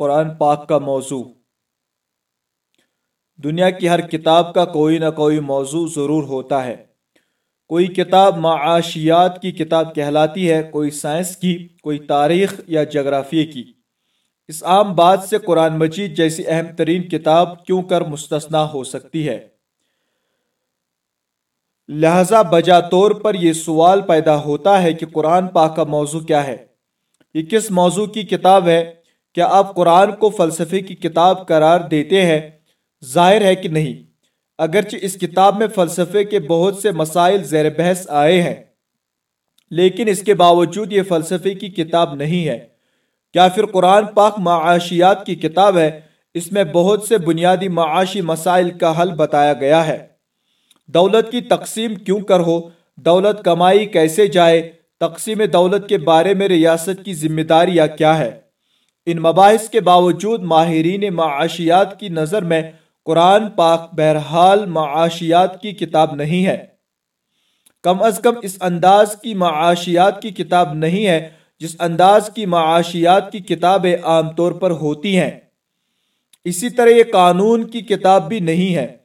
قرآن پاک کا موضوع۔ دنیا کی ہر کتاب کا کوئی نہ کوئی موضوع ضرور ہوتا ہے۔ کوئی کتاب معاشیات کی کتاب کہلاتی ہے، کوئی سائنس کی، کوئی تاریخ یا جغرافیے کی۔ اس عام بات سے قرآن مجید جیسی اہم ترین کتاب کیوں کر مستثنا ہو سکتی ہے؟ لہذا بجا طور پر یہ سوال پیدا ہوتا ہے کہ قرآن پاک کا موضوع کیا ہے۔ یہ کس موضوع کی کتاب ہے؟ کیا آپ قرآن کو فلسفے کی کتاب قرار دیتے ہیں؟ ظاہر ہے کہ نہیں۔ اگرچہ اس کتاب میں فلسفے کے بہت سے مسائل زیر بحث آئے ہیں، لیکن اس کے باوجود یہ فلسفے کی کتاب نہیں ہے۔ کیا پھر قرآن پاک معاشیات کی کتاب ہے؟ اس میں بہت سے بنیادی معاشی مسائل کا حل بتایا گیا ہے۔ دولت کی تقسیم کیوں کر ہو؟ دولت کمائی کیسے جائے؟ تقسیم دولت کے بارے میں ریاست کی ذمہ داریاں کیا ہے ان مباحث کے باوجود ماہرین معاشیات کی نظر میں قرآن پاک بہرحال معاشیات کی کتاب نہیں ہے۔ کم از کم اس انداز کی معاشیات کی کتاب نہیں ہے جس انداز کی معاشیات کی کتابیں عام طور پر ہوتی ہیں۔ اسی طرح یہ قانون کی کتاب بھی نہیں ہے۔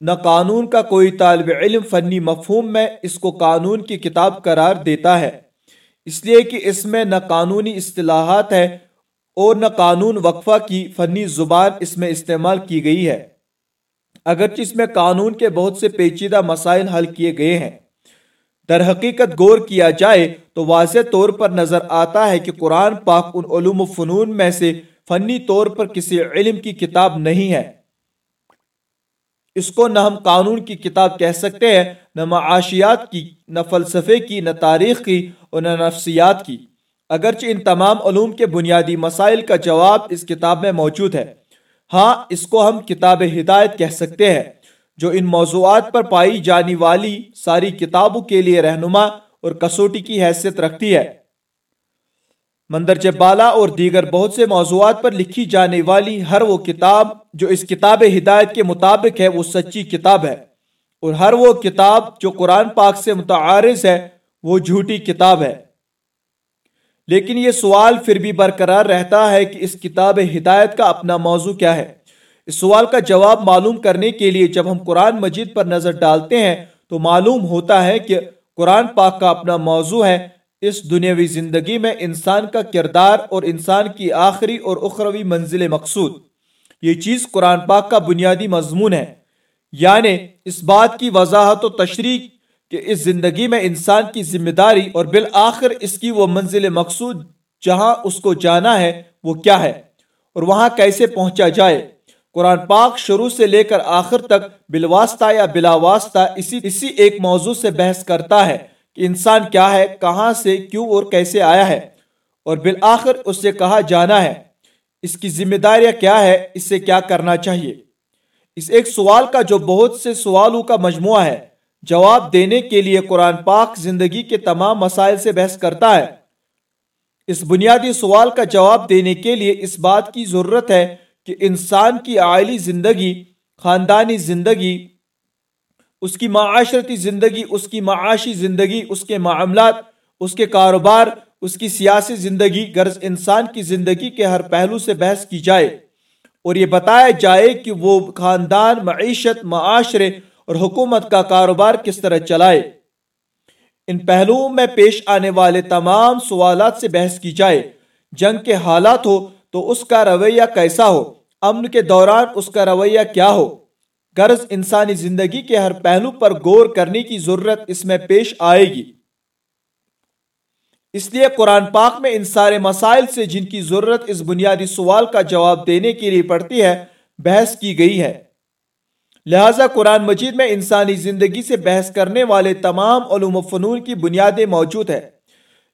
نہ قانون کا کوئی طالب علم فنی مفہوم میں اس کو قانون کی کتاب قرار دیتا ہے۔ اس لیے کہ اس میں نہ قانونی اصطلاحات ہے اور نہ قانون وقفہ کی فنی زبان اس میں استعمال کی گئی ہے۔ اگرچہ اس میں قانون کے بہت سے پیچیدہ مسائل حل کیے گئے ہیں۔ در حقیقت غور کیا جائے تو واضح طور پر نظر آتا ہے کہ قرآن پاک ان علوم و فنون میں سے فنی طور پر کسی علم کی کتاب نہیں ہے۔ اس کو نہ ہم قانون کی کتاب کہہ سکتے ہیں، نہ معاشیات کی، نہ فلسفے کی، نہ تاریخ کی اور نہ نفسیات کی۔ اگرچہ ان تمام علوم کے بنیادی مسائل کا جواب اس کتاب میں موجود ہے۔ ہاں اس کو ہم کتاب ہدایت کہہ سکتے ہیں، جو ان موضوعات پر پائی جانے والی ساری کتابوں کے لیے رہنما اور کسوٹی کی حیثیت رکھتی ہے۔ مندرجہ بالا اور دیگر بہت سے موضوعات پر لکھی جانے والی ہر وہ کتاب جو اس کتاب ہدایت کے مطابق ہے، وہ سچی کتاب ہے۔ اور ہر وہ کتاب جو قرآن پاک سے متعارض ہے، وہ جھوٹی کتاب ہے۔ لیکن یہ سوال پھر بھی برقرار رہتا ہے کہ اس کتاب ہدایت کا اپنا موضوع کیا ہے۔ اس سوال کا جواب معلوم کرنے کے لیے جب ہم قرآن مجید پر نظر ڈالتے ہیں تو معلوم ہوتا ہے کہ قرآن پاک کا اپنا موضوع ہے۔ اس دنیاوی زندگی میں انسان کا کردار اور انسان کی آخری اور اخروی منزل مقصود۔ یہ چیز قرآن پاک کا بنیادی مضمون ہے۔ یعنی اس بات کی وضاحت و تشریح کہ اس زندگی میں انسان کی ذمہ داری اور بالآخر اس کی وہ منزل مقصود جہاں اس کو جانا ہے وہ کیا ہے اور وہاں کیسے پہنچا جائے۔ قرآن پاک شروع سے لے کر آخر تک بالواسطہ یا بلا واسطہ اسی اسی ایک موضوع سے بحث کرتا ہے کہ انسان کیا ہے، کہاں سے، کیوں اور کیسے آیا ہے اور بالآخر اس سے کہا جانا ہے۔ اس کی ذمہ داریاں کیا ہے، اس سے کیا کرنا چاہیے۔ اس ایک سوال کا جو بہت سے سوالوں کا مجموعہ ہے۔ جواب دینے کے لیے قرآن پاک زندگی کے تمام مسائل سے بحث کرتا ہے۔ اس بنیادی سوال کا جواب دینے کے لیے اس بات کی ضرورت ہے کہ انسان کی عائلی زندگی، خاندانی زندگی، اس کی معاشرتی زندگی، اس کی معاشی زندگی، اس کے معاملات، اس کے کاروبار، اس کی سیاسی زندگی غرض انسان کی زندگی کے ہر پہلو سے بحث کی جائے۔ اور یہ بتایا جائے کہ وہ خاندان، معیشت، معاشرے اور حکومت کا کاروبار کس طرح چلائے۔ ان پہلوؤں میں پیش آنے والے تمام سوالات سے بحث کی جائے۔ جنگ کے حالات ہو تو اس کا رویہ کیسا ہو؟ امن کے دوران اس کا رویہ کیا ہو؟ غرض انسانی زندگی کے ہر پہلو پر غور کرنے کی ضرورت اس میں پیش آئے گی۔ اس لیے قرآن پاک میں ان سارے مسائل سے جن کی ضرورت اس بنیادی سوال کا جواب دینے کے لیے پڑتی ہے، بحث کی گئی ہے۔ لہذا قرآن مجید میں انسانی زندگی سے بحث کرنے والے تمام علوم و فنون کی بنیادیں موجود ہے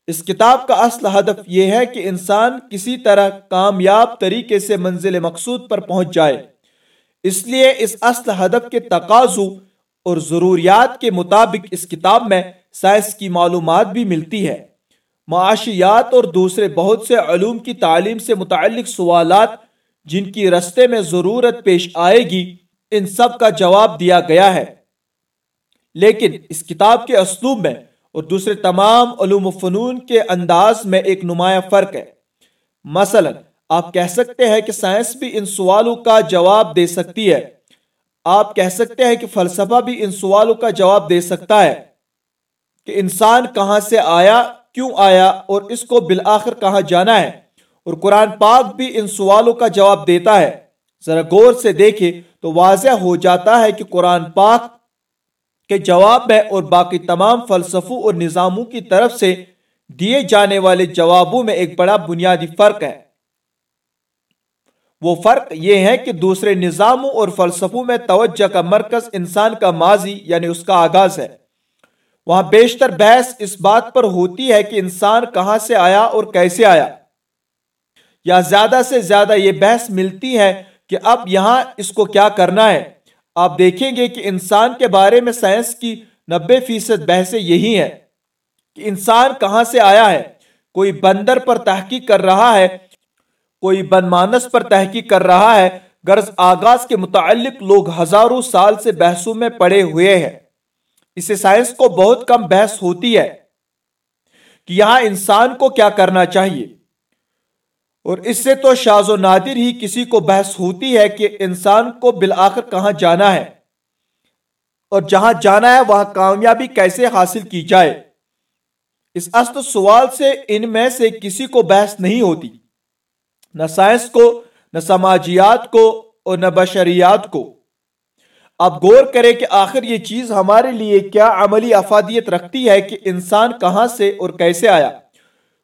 اس کتاب کا اصل ہدف یہ ہے کہ انسان کسی طرح کامیاب طریقے سے منزل مقصود پر پہنچ جائے۔ اس لیے اس اصل ہدف کے تقاضوں اور ضروریات کے مطابق اس کتاب میں سائنس کی معلومات بھی ملتی ہے۔ معاشیات اور دوسرے بہت سے علوم کی تعلیم سے متعلق سوالات جن کی رستے میں ضرورت پیش آئے گی ان سب کا جواب دیا گیا ہے۔ لیکن اس کتاب کے اسلوب میں اور دوسرے تمام علوم و فنون کے انداز میں ایک نمایاں فرق ہے۔ مثلا، آپ کہہ سکتے ہیں کہ سائنس بھی ان سوالوں کا جواب دے سکتی ہے۔ آپ کہہ سکتے ہیں کہ فلسفہ بھی ان سوالوں کا جواب دے سکتا ہے۔ کہ انسان کہاں سے آیا، کیوں آیا اور اس کو بالآخر کہاں جانا ہے۔ اور قرآن پاک بھی ان سوالوں کا جواب دیتا ہے۔ ذرا غور سے دیکھے تو واضح ہو جاتا ہے کہ قرآن پاک کے جواب میں اور باقی تمام فلسفوں اور نظاموں کی طرف سے دیے جانے والے جوابوں میں ایک بڑا بنیادی فرق ہے۔ وہ فرق یہ ہے کہ دوسرے نظاموں اور فلسفوں میں توجہ کا مرکز انسان کا ماضی یعنی اس کا آغاز ہے۔ وہاں بیشتر بحث اس بات پر ہوتی ہے کہ انسان کہاں سے آیا اور کیسے آیا۔ یا زیادہ سے زیادہ یہ بحث ملتی ہے کہ اب یہاں اس کو کیا کرنا ہے؟ آپ دیکھیں گے کہ انسان کے بارے میں سائنس کی نبے فیصد بحثیں یہی ہیں کہ انسان کہاں سے آیا ہے؟ کوئی بندر پر تحقیق کر رہا ہے؟ کوئی بن مانس پر تحقیق کر رہا ہے؟ غرض آغاز کے متعلق لوگ ہزاروں سال سے بحثوں میں پڑے ہوئے ہیں۔ اسے سائنس کو بہت کم بحث ہوتی ہے کہ یہاں انسان کو کیا کرنا چاہیے؟ اور اس سے تو شاز و نادر ہی کسی کو بحث ہوتی ہے کہ انسان کو بالآخر کہاں جانا ہے۔ اور جہاں جانا ہے، وہاں کامیابی کیسے حاصل کی جائے۔ اس اصل سوال سے ان میں سے کسی کو بحث نہیں ہوتی۔ نہ سائنس کو، نہ سماجیات کو اور نہ بشریات کو۔ اب غور کریں کہ آخر یہ چیز ہمارے لیے کیا عملی افادیت رکھتی ہے کہ انسان کہاں سے اور کیسے آیا۔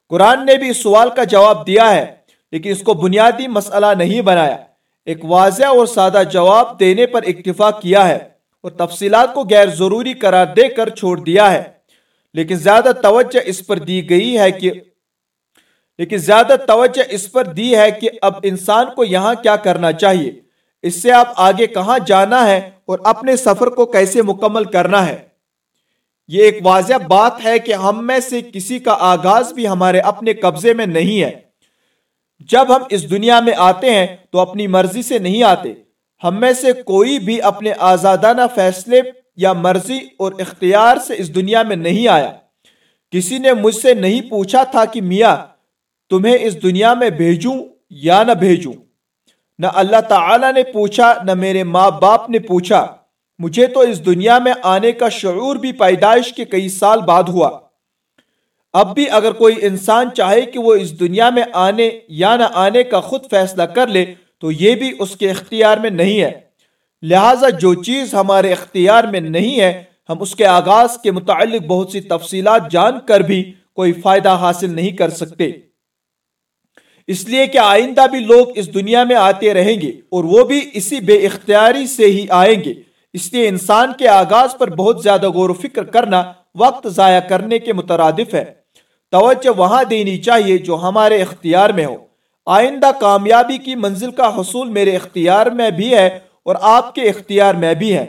قرآن نے بھی اس سوال کا جواب دیا ہے۔ لیکن اس کو بنیادی مسئلہ نہیں بنایا۔ ایک واضح اور سادہ جواب دینے پر اکتفا کیا ہے اور تفصیلات کو غیر ضروری قرار دے کر چھوڑ دیا ہے۔ لیکن زیادہ توجہ اس پر دی گئی ہے کہ لیکن زیادہ توجہ اس پر دی ہے کہ اب انسان کو یہاں کیا کرنا چاہیے۔ اس سے آپ آگے کہاں جانا ہے اور اپنے سفر کو کیسے مکمل کرنا ہے۔ یہ ایک واضح بات ہے کہ ہم میں سے کسی کا آغاز بھی ہمارے اپنے قبضے میں نہیں ہے۔ جب ہم اس دنیا میں آتے ہیں تو اپنی مرضی سے نہیں آتے۔ ہم میں سے کوئی بھی اپنے آزادانہ فیصلے یا مرضی اور اختیار سے اس دنیا میں نہیں آیا۔ کسی نے مجھ سے نہیں پوچھا تھا کہ میاں، تمہیں اس دنیا میں بھیجوں یا نہ بھیجوں؟ نہ اللہ تعالی نے پوچھا، نہ میرے ماں باپ نے پوچھا۔ مجھے تو اس دنیا میں آنے کا شعور بھی پیدائش کے کئی سال بعد ہوا۔ اب بھی اگر کوئی انسان چاہے کہ وہ اس دنیا میں آنے یا نہ آنے کا خود فیصلہ کر لے، تو یہ بھی اس کے اختیار میں نہیں ہے۔ لہٰذا جو چیز ہمارے اختیار میں نہیں ہے، ہم اس کے آغاز کے متعلق بہت سی تفصیلات جان کر بھی کوئی فائدہ حاصل نہیں کر سکتے۔ اس لیے کہ آئندہ بھی لوگ اس دنیا میں آتے رہیں گے اور وہ بھی اسی بے اختیاری سے ہی آئیں گے۔ اس لیے انسان کے آغاز پر بہت زیادہ غور و فکر کرنا وقت ضائع کرنے کے مترادف ہے۔ توجہ وہاں دینی چاہیے جو ہمارے اختیار میں ہو۔ آئندہ کامیابی کی منزل کا حصول میرے اختیار میں بھی ہے اور آپ کے اختیار میں بھی ہے۔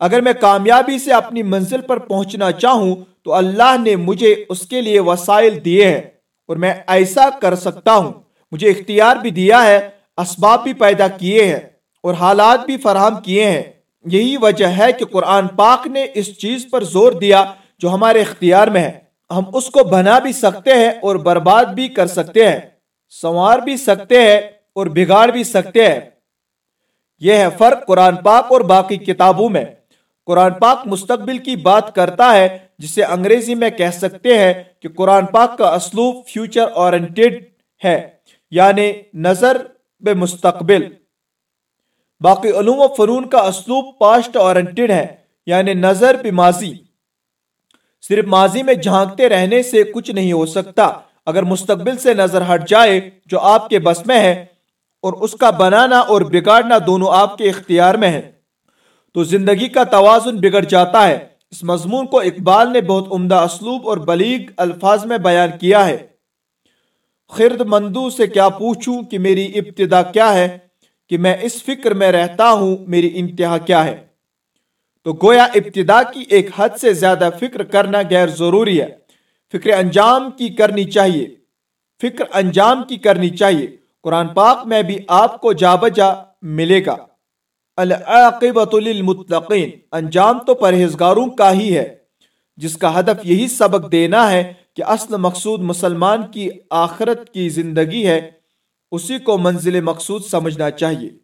اگر میں کامیابی سے اپنی منزل پر پہنچنا چاہوں تو اللہ نے مجھے اس کے لیے وسائل دیے ہیں اور میں ایسا کر سکتا ہوں۔ مجھے اختیار بھی دیا ہے، اسباب بھی پیدا کیے ہیں اور حالات بھی فراہم کیے ہیں۔ یہی وجہ ہے کہ قرآن پاک نے اس چیز پر زور دیا جو ہمارے اختیار میں ہے۔ ہم اس کو بنا بھی سکتے ہیں اور برباد بھی کر سکتے ہیں، سنوار بھی سکتے ہیں اور بگاڑ بھی سکتے ہیں۔ یہ ہے فرق قرآن پاک اور باقی کتابوں میں۔ قرآن پاک مستقبل کی بات کرتا ہے، جسے انگریزی میں کہہ سکتے ہیں کہ قرآن پاک کا اسلوب فیوچر اورنٹیڈ ہے یعنی نظر بے مستقبل۔ باقی علوم و فنون کا اسلوب پاسٹ اورنٹیڈ ہے یعنی نظر بے ماضی۔ صرف ماضی میں جھانکتے رہنے سے کچھ نہیں ہو سکتا۔ اگر مستقبل سے نظر ہٹ جائے جو آپ کے بس میں ہے اور اس کا بنانا اور بگاڑنا دونوں آپ کے اختیار میں ہے، تو زندگی کا توازن بگڑ جاتا ہے۔ اس مضمون کو اقبال نے بہت عمدہ اسلوب اور بلیغ الفاظ میں بیان کیا ہے۔ خرد مندو سے کیا پوچھوں کہ میری ابتدا کیا ہے، کہ میں اس فکر میں رہتا ہوں، میری انتہا کیا ہے۔ تو گویا ابتدا کی ایک حد سے زیادہ فکر کرنا غیر ضروری ہے۔ فکر انجام کی کرنی چاہیے۔ فکر انجام کی کرنی چاہیے۔ قرآن پاک میں بھی آپ کو جا بجا ملے گا۔ العاقبت للمتقین انجام تو پرہیزگاروں کا ہی ہے۔ جس کا ہدف یہی سبق دینا ہے کہ اصل مقصود مسلمان کی آخرت کی زندگی ہے، اسی کو منزل مقصود سمجھنا چاہیے۔